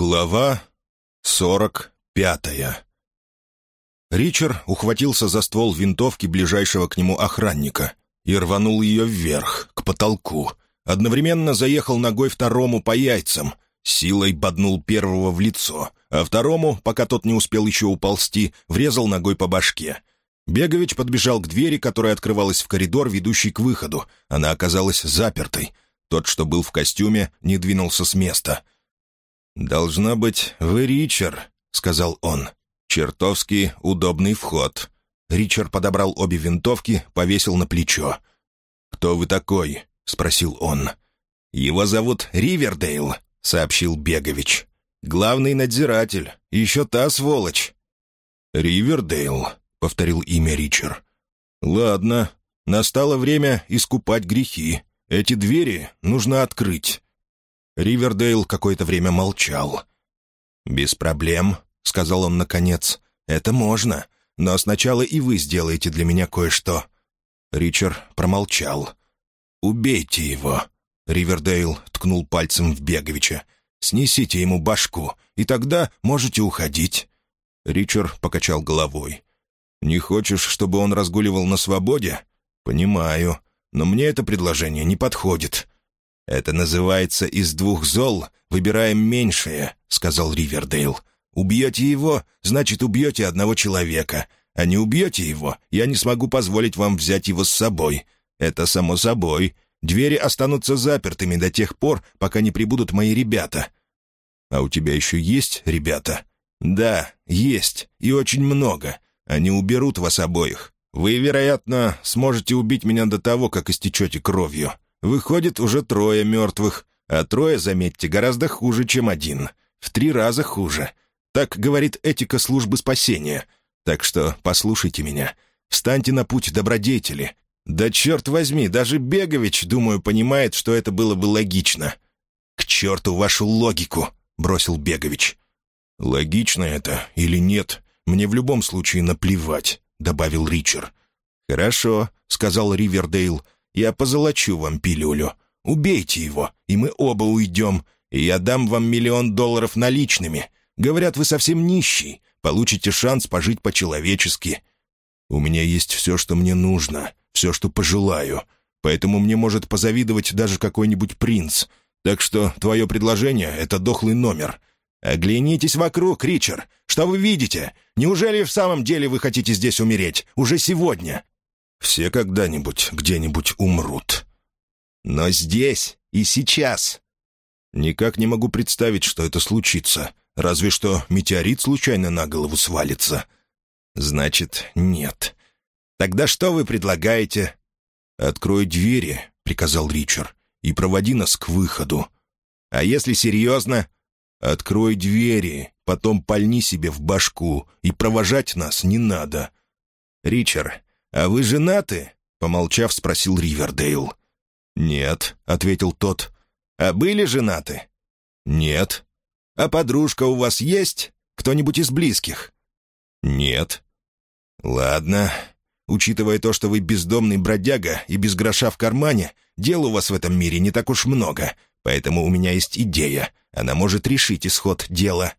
Глава сорок пятая Ричард ухватился за ствол винтовки ближайшего к нему охранника и рванул ее вверх, к потолку. Одновременно заехал ногой второму по яйцам, силой боднул первого в лицо, а второму, пока тот не успел еще уползти, врезал ногой по башке. Бегович подбежал к двери, которая открывалась в коридор, ведущий к выходу. Она оказалась запертой. Тот, что был в костюме, не двинулся с места — «Должно быть, вы Ричард», — сказал он. «Чертовски удобный вход». Ричард подобрал обе винтовки, повесил на плечо. «Кто вы такой?» — спросил он. «Его зовут Ривердейл», — сообщил Бегович. «Главный надзиратель. Еще та сволочь». «Ривердейл», — повторил имя Ричард. «Ладно, настало время искупать грехи. Эти двери нужно открыть. Ривердейл какое-то время молчал. «Без проблем», — сказал он наконец. «Это можно, но сначала и вы сделаете для меня кое-что». Ричард промолчал. «Убейте его», — Ривердейл ткнул пальцем в Беговича. «Снесите ему башку, и тогда можете уходить». Ричард покачал головой. «Не хочешь, чтобы он разгуливал на свободе?» «Понимаю, но мне это предложение не подходит. «Это называется «из двух зол выбираем меньшее», — сказал Ривердейл. «Убьете его, значит, убьете одного человека. А не убьете его, я не смогу позволить вам взять его с собой. Это само собой. Двери останутся запертыми до тех пор, пока не прибудут мои ребята». «А у тебя еще есть ребята?» «Да, есть. И очень много. Они уберут вас обоих. Вы, вероятно, сможете убить меня до того, как истечете кровью. Выходит, уже трое мертвых, а трое, заметьте, гораздо хуже, чем один. В три раза хуже. Так говорит этика службы спасения. Так что послушайте меня. Встаньте на путь добродетели. Да черт возьми, даже Бегович, думаю, понимает, что это было бы логично. «К черту вашу логику!» — бросил Бегович. «Логично это или нет, мне в любом случае наплевать», — добавил Ричард. «Хорошо», — сказал Ривердейл. Я позолочу вам пилюлю. Убейте его, и мы оба уйдем, и я дам вам миллион долларов наличными. Говорят, вы совсем нищий, получите шанс пожить по-человечески. У меня есть все, что мне нужно, все, что пожелаю, поэтому мне может позавидовать даже какой-нибудь принц. Так что твое предложение — это дохлый номер. Оглянитесь вокруг, Ричард. Что вы видите? Неужели в самом деле вы хотите здесь умереть? Уже сегодня? Все когда-нибудь где-нибудь умрут. Но здесь и сейчас. Никак не могу представить, что это случится. Разве что метеорит случайно на голову свалится. Значит, нет. Тогда что вы предлагаете? «Открой двери», — приказал Ричард, — «и проводи нас к выходу». «А если серьезно?» «Открой двери, потом пальни себе в башку, и провожать нас не надо». «Ричард, «А вы женаты?» — помолчав, спросил Ривердейл. «Нет», — ответил тот. «А были женаты?» «Нет». «А подружка у вас есть? Кто-нибудь из близких?» «Нет». «Ладно. Учитывая то, что вы бездомный бродяга и без гроша в кармане, дел у вас в этом мире не так уж много, поэтому у меня есть идея. Она может решить исход дела».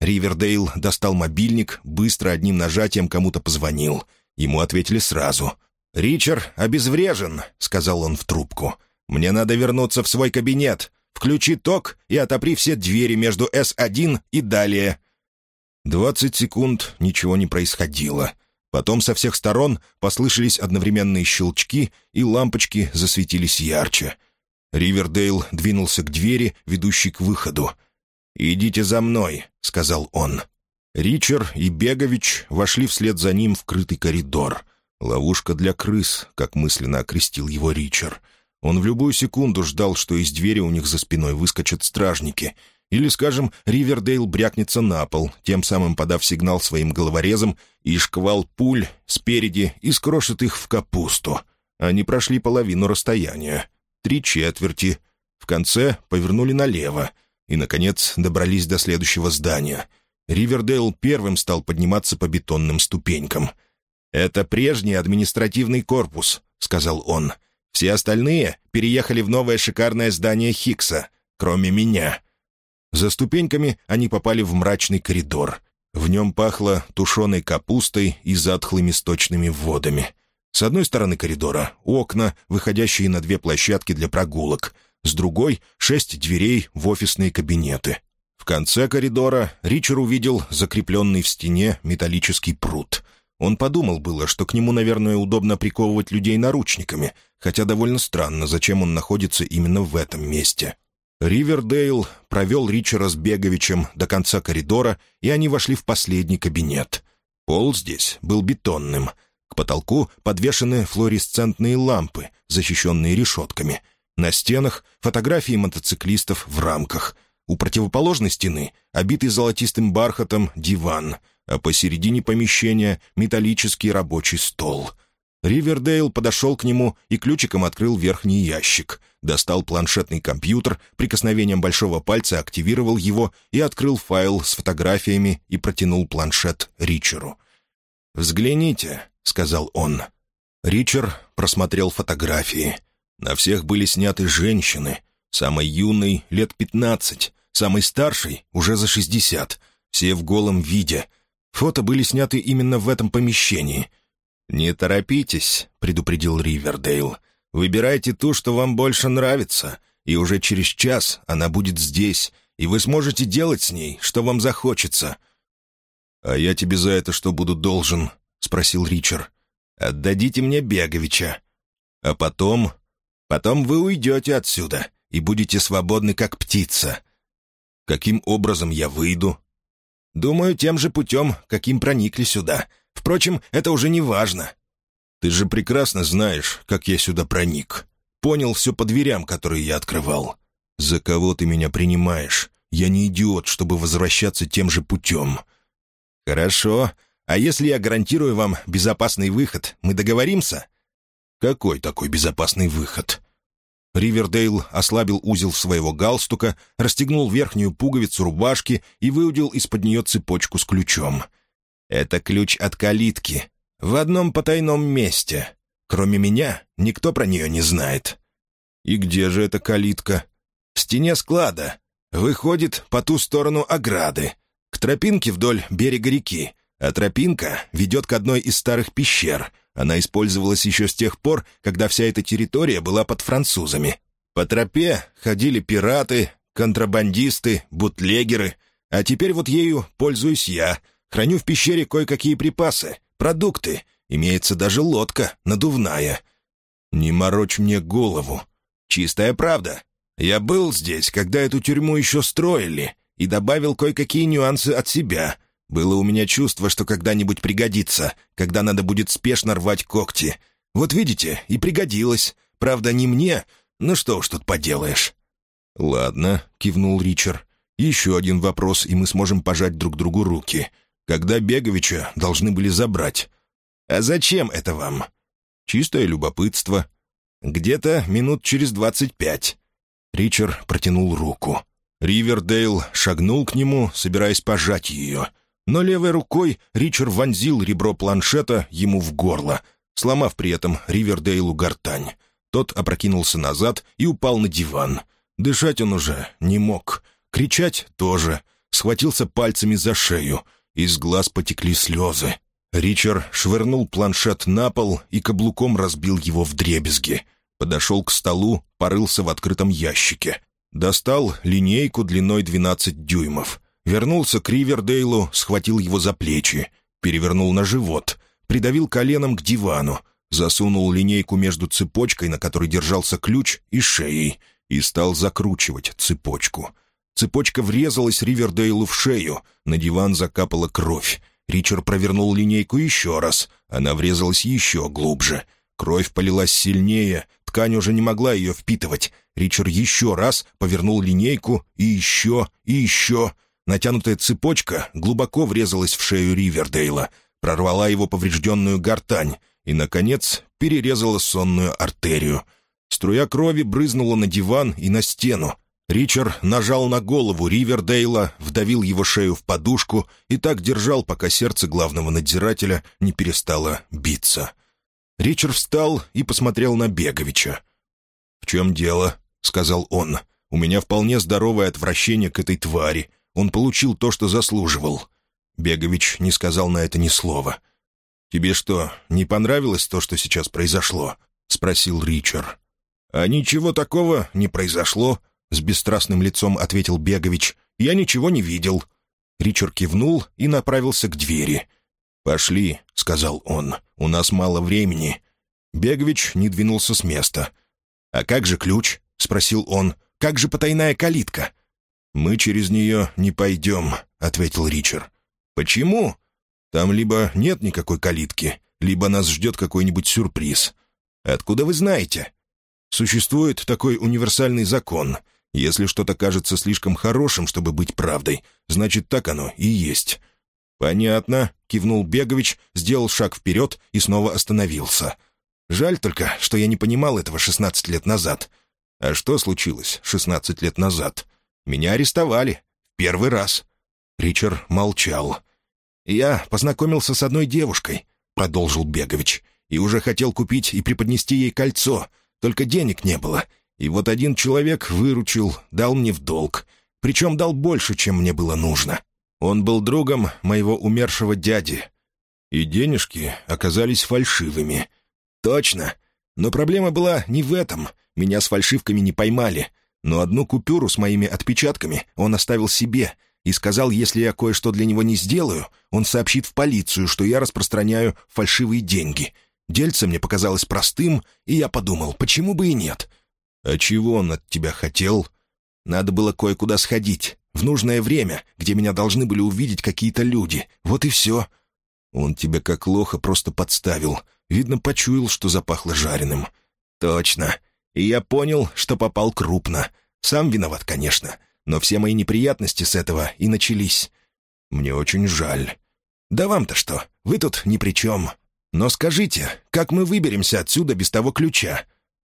Ривердейл достал мобильник, быстро одним нажатием кому-то позвонил — Ему ответили сразу. «Ричард обезврежен», — сказал он в трубку. «Мне надо вернуться в свой кабинет. Включи ток и отопри все двери между С-1 и далее». Двадцать секунд ничего не происходило. Потом со всех сторон послышались одновременные щелчки, и лампочки засветились ярче. Ривердейл двинулся к двери, ведущей к выходу. «Идите за мной», — сказал он. Ричард и Бегович вошли вслед за ним в крытый коридор. «Ловушка для крыс», как мысленно окрестил его Ричард. Он в любую секунду ждал, что из двери у них за спиной выскочат стражники. Или, скажем, Ривердейл брякнется на пол, тем самым подав сигнал своим головорезам, и шквал пуль спереди и скрошит их в капусту. Они прошли половину расстояния. Три четверти. В конце повернули налево. И, наконец, добрались до следующего здания — Ривердейл первым стал подниматься по бетонным ступенькам. «Это прежний административный корпус», — сказал он. «Все остальные переехали в новое шикарное здание Хикса, кроме меня». За ступеньками они попали в мрачный коридор. В нем пахло тушеной капустой и затхлыми сточными водами. С одной стороны коридора — окна, выходящие на две площадки для прогулок. С другой — шесть дверей в офисные кабинеты. В конце коридора Ричард увидел закрепленный в стене металлический пруд. Он подумал было, что к нему, наверное, удобно приковывать людей наручниками, хотя довольно странно, зачем он находится именно в этом месте. Ривердейл провел Ричера с Беговичем до конца коридора, и они вошли в последний кабинет. Пол здесь был бетонным. К потолку подвешены флуоресцентные лампы, защищенные решетками. На стенах фотографии мотоциклистов в рамках. У противоположной стены обитый золотистым бархатом диван, а посередине помещения металлический рабочий стол — Ривердейл подошел к нему и ключиком открыл верхний ящик. Достал планшетный компьютер, прикосновением большого пальца активировал его и открыл файл с фотографиями и протянул планшет Ричеру. «Взгляните», — сказал он. Ричард просмотрел фотографии. На всех были сняты женщины. Самой юной — лет пятнадцать, самой старшей — уже за шестьдесят. Все в голом виде. Фото были сняты именно в этом помещении — «Не торопитесь», — предупредил Ривердейл. «Выбирайте ту, что вам больше нравится, и уже через час она будет здесь, и вы сможете делать с ней, что вам захочется». «А я тебе за это что буду должен?» — спросил Ричард. «Отдадите мне Беговича. А потом... Потом вы уйдете отсюда и будете свободны, как птица. Каким образом я выйду?» «Думаю, тем же путем, каким проникли сюда. Впрочем, это уже не важно. Ты же прекрасно знаешь, как я сюда проник. Понял все по дверям, которые я открывал. За кого ты меня принимаешь? Я не идиот, чтобы возвращаться тем же путем. Хорошо. А если я гарантирую вам безопасный выход, мы договоримся? Какой такой безопасный выход? Ривердейл ослабил узел своего галстука, расстегнул верхнюю пуговицу рубашки и выудил из-под нее цепочку с ключом — это ключ от калитки. В одном потайном месте. Кроме меня, никто про нее не знает. И где же эта калитка? В стене склада. Выходит по ту сторону ограды. К тропинке вдоль берега реки. А тропинка ведет к одной из старых пещер. Она использовалась еще с тех пор, когда вся эта территория была под французами. По тропе ходили пираты, контрабандисты, бутлегеры. А теперь вот ею пользуюсь я — Храню в пещере кое-какие припасы, продукты. Имеется даже лодка, надувная. Не морочь мне голову. Чистая правда. Я был здесь, когда эту тюрьму еще строили, и добавил кое-какие нюансы от себя. Было у меня чувство, что когда-нибудь пригодится, когда надо будет спешно рвать когти. Вот видите, и пригодилось. Правда, не мне, ну что уж тут поделаешь. «Ладно», — кивнул Ричард. «Еще один вопрос, и мы сможем пожать друг другу руки когда Беговича должны были забрать. А зачем это вам? Чистое любопытство. Где-то минут через двадцать пять. Ричард протянул руку. Ривердейл шагнул к нему, собираясь пожать ее. Но левой рукой Ричард вонзил ребро планшета ему в горло, сломав при этом Ривердейлу гортань. Тот опрокинулся назад и упал на диван. Дышать он уже не мог. Кричать тоже. Схватился пальцами за шею — из глаз потекли слезы. Ричард швырнул планшет на пол и каблуком разбил его в дребезги. Подошел к столу, порылся в открытом ящике. Достал линейку длиной 12 дюймов. Вернулся к Ривердейлу, схватил его за плечи. Перевернул на живот. Придавил коленом к дивану. Засунул линейку между цепочкой, на которой держался ключ, и шеей. И стал закручивать цепочку. Цепочка врезалась Ривердейлу в шею. На диван закапала кровь. Ричард провернул линейку еще раз. Она врезалась еще глубже. Кровь полилась сильнее. Ткань уже не могла ее впитывать. Ричард еще раз повернул линейку. И еще, и еще. Натянутая цепочка глубоко врезалась в шею Ривердейла. Прорвала его поврежденную гортань. И, наконец, перерезала сонную артерию. Струя крови брызнула на диван и на стену. Ричард нажал на голову Ривердейла, вдавил его шею в подушку и так держал, пока сердце главного надзирателя не перестало биться. Ричард встал и посмотрел на Беговича. «В чем дело?» — сказал он. У меня вполне здоровое отвращение к этой твари. Он получил то, что заслуживал». Бегович не сказал на это ни слова. «Тебе что, не понравилось то, что сейчас произошло?» — спросил Ричард. «А ничего такого не произошло», — с бесстрастным лицом ответил Бегович. «Я ничего не видел». Ричард кивнул и направился к двери. «Пошли», — сказал он, — «у нас мало времени». Бегович не двинулся с места. «А как же ключ?» — спросил он. «Как же потайная калитка?» «Мы через нее не пойдем», — ответил Ричард. «Почему?» «Там либо нет никакой калитки, либо нас ждет какой-нибудь сюрприз. Откуда вы знаете?» «Существует такой универсальный закон. Если что-то кажется слишком хорошим, чтобы быть правдой, значит, так оно и есть». «Понятно», — кивнул Бегович, сделал шаг вперед и снова остановился. «Жаль только, что я не понимал этого шестнадцать лет назад». «А что случилось шестнадцать лет назад?» «Меня арестовали. Первый раз». Ричард молчал. «Я познакомился с одной девушкой», — продолжил Бегович, «и уже хотел купить и преподнести ей кольцо, только денег не было. И вот один человек выручил, дал мне в долг. Причем дал больше, чем мне было нужно. Он был другом моего умершего дяди. И денежки оказались фальшивыми. Точно. Но проблема была не в этом. Меня с фальшивками не поймали. Но одну купюру с моими отпечатками он оставил себе и сказал, если я кое-что для него не сделаю, он сообщит в полицию, что я распространяю фальшивые деньги. Дельце мне показалось простым, и я подумал, почему бы и нет. «А чего он от тебя хотел?» «Надо было кое-куда сходить, в нужное время, где меня должны были увидеть какие-то люди. Вот и все». «Он тебя как лоха просто подставил. Видно, почуял, что запахло жареным». «Точно. И я понял, что попал крупно. Сам виноват, конечно. Но все мои неприятности с этого и начались. Мне очень жаль. Да вам-то что? Вы тут ни при чем. Но скажите, как мы выберемся отсюда без того ключа?»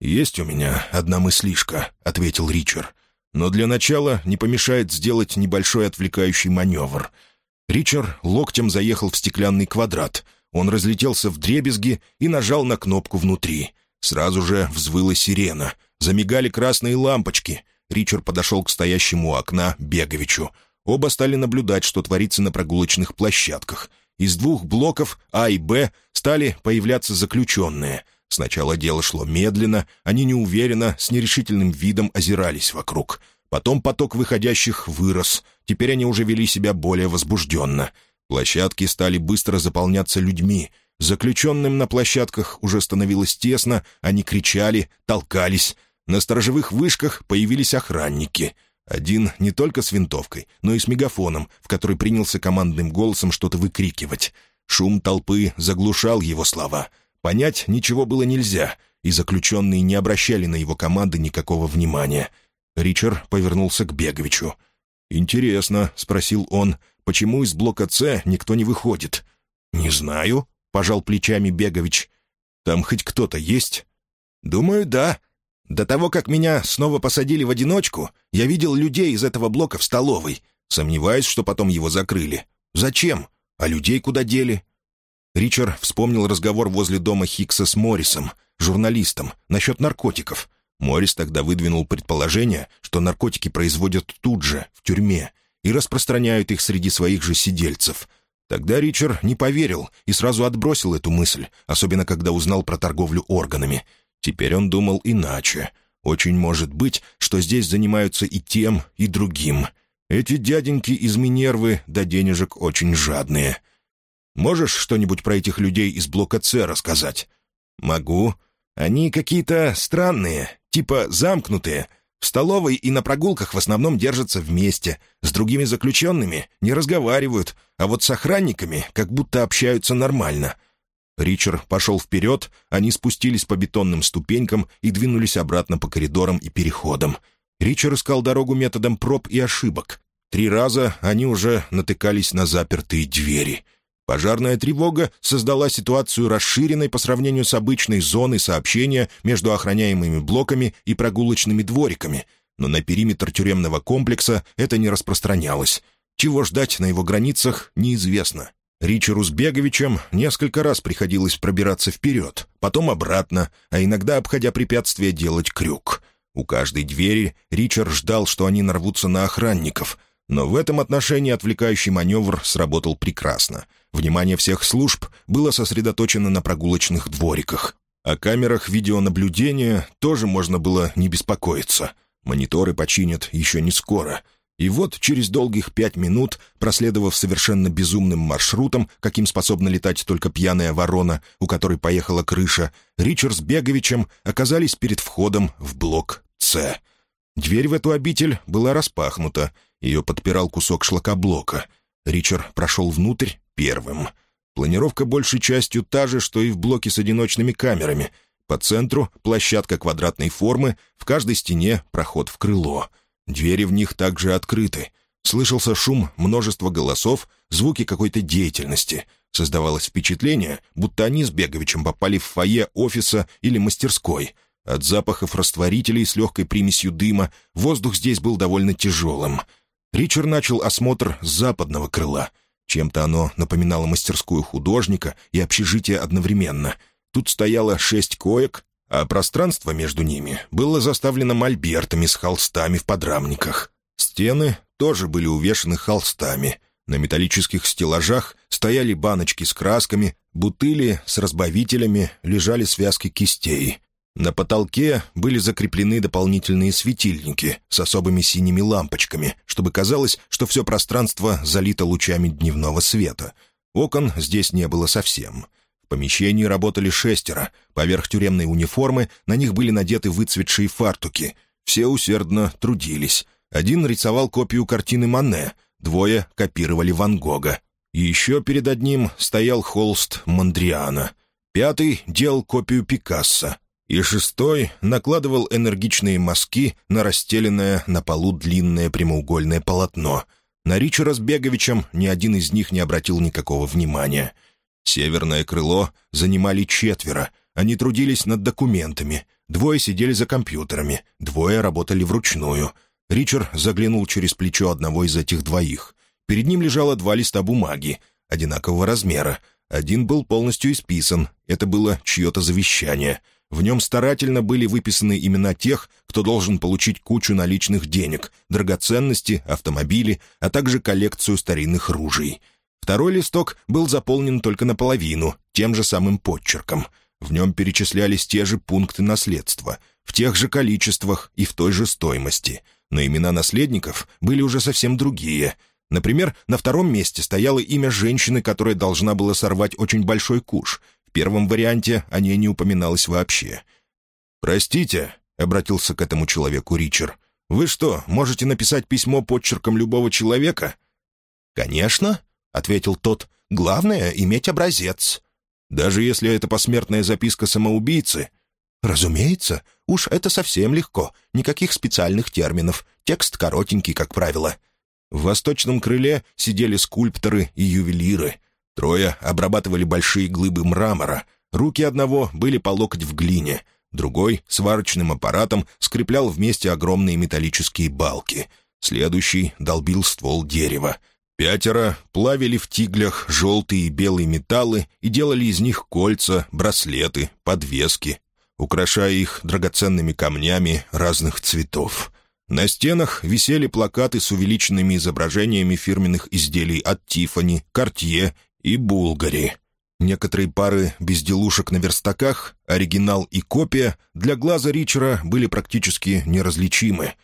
«Есть у меня одна мыслишка», — ответил Ричард. «Но для начала не помешает сделать небольшой отвлекающий маневр». Ричард локтем заехал в стеклянный квадрат. Он разлетелся в дребезги и нажал на кнопку внутри. Сразу же взвыла сирена. Замигали красные лампочки. Ричард подошел к стоящему у окна Беговичу. Оба стали наблюдать, что творится на прогулочных площадках. Из двух блоков А и Б стали появляться заключенные. Сначала дело шло медленно, они неуверенно, с нерешительным видом озирались вокруг. Потом поток выходящих вырос. Теперь они уже вели себя более возбужденно. Площадки стали быстро заполняться людьми. Заключенным на площадках уже становилось тесно, они кричали, толкались. На сторожевых вышках появились охранники — один не только с винтовкой, но и с мегафоном, в который принялся командным голосом что-то выкрикивать. Шум толпы заглушал его слова. Понять ничего было нельзя, и заключенные не обращали на его команды никакого внимания. Ричард повернулся к Беговичу. «Интересно», — спросил он, — «почему из блока «С» никто не выходит?» «Не знаю», — пожал плечами Бегович. «Там хоть кто-то есть?» «Думаю, да», до того, как меня снова посадили в одиночку, я видел людей из этого блока в столовой. Сомневаюсь, что потом его закрыли. Зачем? А людей куда дели?» Ричард вспомнил разговор возле дома Хикса с Моррисом, журналистом, насчет наркотиков. Моррис тогда выдвинул предположение, что наркотики производят тут же, в тюрьме, и распространяют их среди своих же сидельцев. Тогда Ричард не поверил и сразу отбросил эту мысль, особенно когда узнал про торговлю органами — Теперь он думал иначе. Очень может быть, что здесь занимаются и тем, и другим. Эти дяденьки из Минервы до денежек очень жадные. Можешь что-нибудь про этих людей из блока С рассказать? Могу. Они какие-то странные, типа замкнутые. В столовой и на прогулках в основном держатся вместе. С другими заключенными не разговаривают, а вот с охранниками как будто общаются нормально — Ричард пошел вперед, они спустились по бетонным ступенькам и двинулись обратно по коридорам и переходам. Ричард искал дорогу методом проб и ошибок. Три раза они уже натыкались на запертые двери. Пожарная тревога создала ситуацию расширенной по сравнению с обычной зоной сообщения между охраняемыми блоками и прогулочными двориками, но на периметр тюремного комплекса это не распространялось. Чего ждать на его границах, неизвестно. Ричеру с Беговичем несколько раз приходилось пробираться вперед, потом обратно, а иногда, обходя препятствия, делать крюк. У каждой двери Ричард ждал, что они нарвутся на охранников, но в этом отношении отвлекающий маневр сработал прекрасно. Внимание всех служб было сосредоточено на прогулочных двориках. О камерах видеонаблюдения тоже можно было не беспокоиться. Мониторы починят еще не скоро — и вот через долгих пять минут, проследовав совершенно безумным маршрутом, каким способна летать только пьяная ворона, у которой поехала крыша, Ричард с Беговичем оказались перед входом в блок «С». Дверь в эту обитель была распахнута, ее подпирал кусок шлакоблока. Ричард прошел внутрь первым. Планировка большей частью та же, что и в блоке с одиночными камерами. По центру — площадка квадратной формы, в каждой стене — проход в крыло — Двери в них также открыты. Слышался шум множества голосов, звуки какой-то деятельности. Создавалось впечатление, будто они с Беговичем попали в фойе офиса или мастерской. От запахов растворителей с легкой примесью дыма воздух здесь был довольно тяжелым. Ричард начал осмотр с западного крыла. Чем-то оно напоминало мастерскую художника и общежитие одновременно. Тут стояло шесть коек, а пространство между ними было заставлено мольбертами с холстами в подрамниках. Стены тоже были увешаны холстами. На металлических стеллажах стояли баночки с красками, бутыли с разбавителями, лежали связки кистей. На потолке были закреплены дополнительные светильники с особыми синими лампочками, чтобы казалось, что все пространство залито лучами дневного света. Окон здесь не было совсем — в помещении работали шестеро. Поверх тюремной униформы на них были надеты выцветшие фартуки. Все усердно трудились. Один рисовал копию картины Мане, двое копировали Ван Гога. И еще перед одним стоял холст Мондриана. Пятый делал копию Пикассо. И шестой накладывал энергичные мазки на расстеленное на полу длинное прямоугольное полотно. На Ричера с Беговичем ни один из них не обратил никакого внимания — Северное крыло занимали четверо. Они трудились над документами. Двое сидели за компьютерами, двое работали вручную. Ричард заглянул через плечо одного из этих двоих. Перед ним лежало два листа бумаги, одинакового размера. Один был полностью исписан, это было чье-то завещание. В нем старательно были выписаны имена тех, кто должен получить кучу наличных денег, драгоценности, автомобили, а также коллекцию старинных ружей — Второй листок был заполнен только наполовину, тем же самым подчерком. В нем перечислялись те же пункты наследства, в тех же количествах и в той же стоимости. Но имена наследников были уже совсем другие. Например, на втором месте стояло имя женщины, которая должна была сорвать очень большой куш. Первом варианте о ней не упоминалось вообще. «Простите», — обратился к этому человеку Ричард, — «вы что, можете написать письмо подчерком любого человека?» «Конечно», — ответил тот. «Главное — иметь образец». «Даже если это посмертная записка самоубийцы?» «Разумеется. Уж это совсем легко. Никаких специальных терминов. Текст коротенький, как правило». В восточном крыле сидели скульпторы и ювелиры. Трое обрабатывали большие глыбы мрамора. Руки одного были по локоть в глине. Другой сварочным аппаратом скреплял вместе огромные металлические балки. Следующий долбил ствол дерева. Пятеро плавили в тиглях желтые и белые металлы и делали из них кольца, браслеты, подвески, украшая их драгоценными камнями разных цветов. На стенах висели плакаты с увеличенными изображениями фирменных изделий от Тифани, Кортье и Булгари. Некоторые пары безделушек на верстаках, оригинал и копия, для глаза Ричера были практически неразличимы.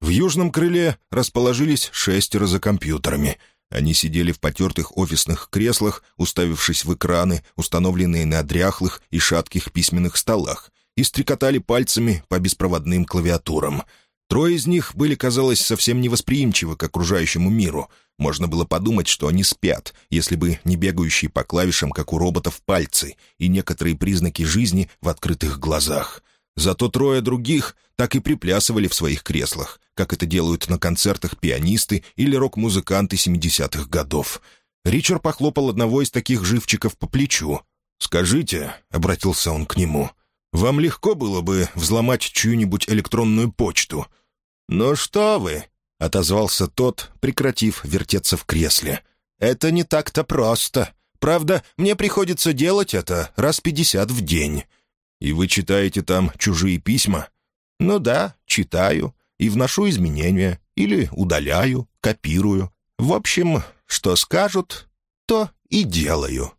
В южном крыле расположились шестеро за компьютерами — они сидели в потертых офисных креслах, уставившись в экраны, установленные на дряхлых и шатких письменных столах, и стрекотали пальцами по беспроводным клавиатурам. Трое из них были, казалось, совсем невосприимчивы к окружающему миру. Можно было подумать, что они спят, если бы не бегающие по клавишам, как у роботов, пальцы и некоторые признаки жизни в открытых глазах — Зато трое других так и приплясывали в своих креслах, как это делают на концертах пианисты или рок-музыканты 70-х годов. Ричард похлопал одного из таких живчиков по плечу. «Скажите», — обратился он к нему, — «вам легко было бы взломать чью-нибудь электронную почту?» «Ну что вы», — отозвался тот, прекратив вертеться в кресле. «Это не так-то просто. Правда, мне приходится делать это раз пятьдесят в день. «И вы читаете там чужие письма?» Ну да, читаю и вношу изменения, или удаляю, копирую. В общем, что скажут, то и делаю.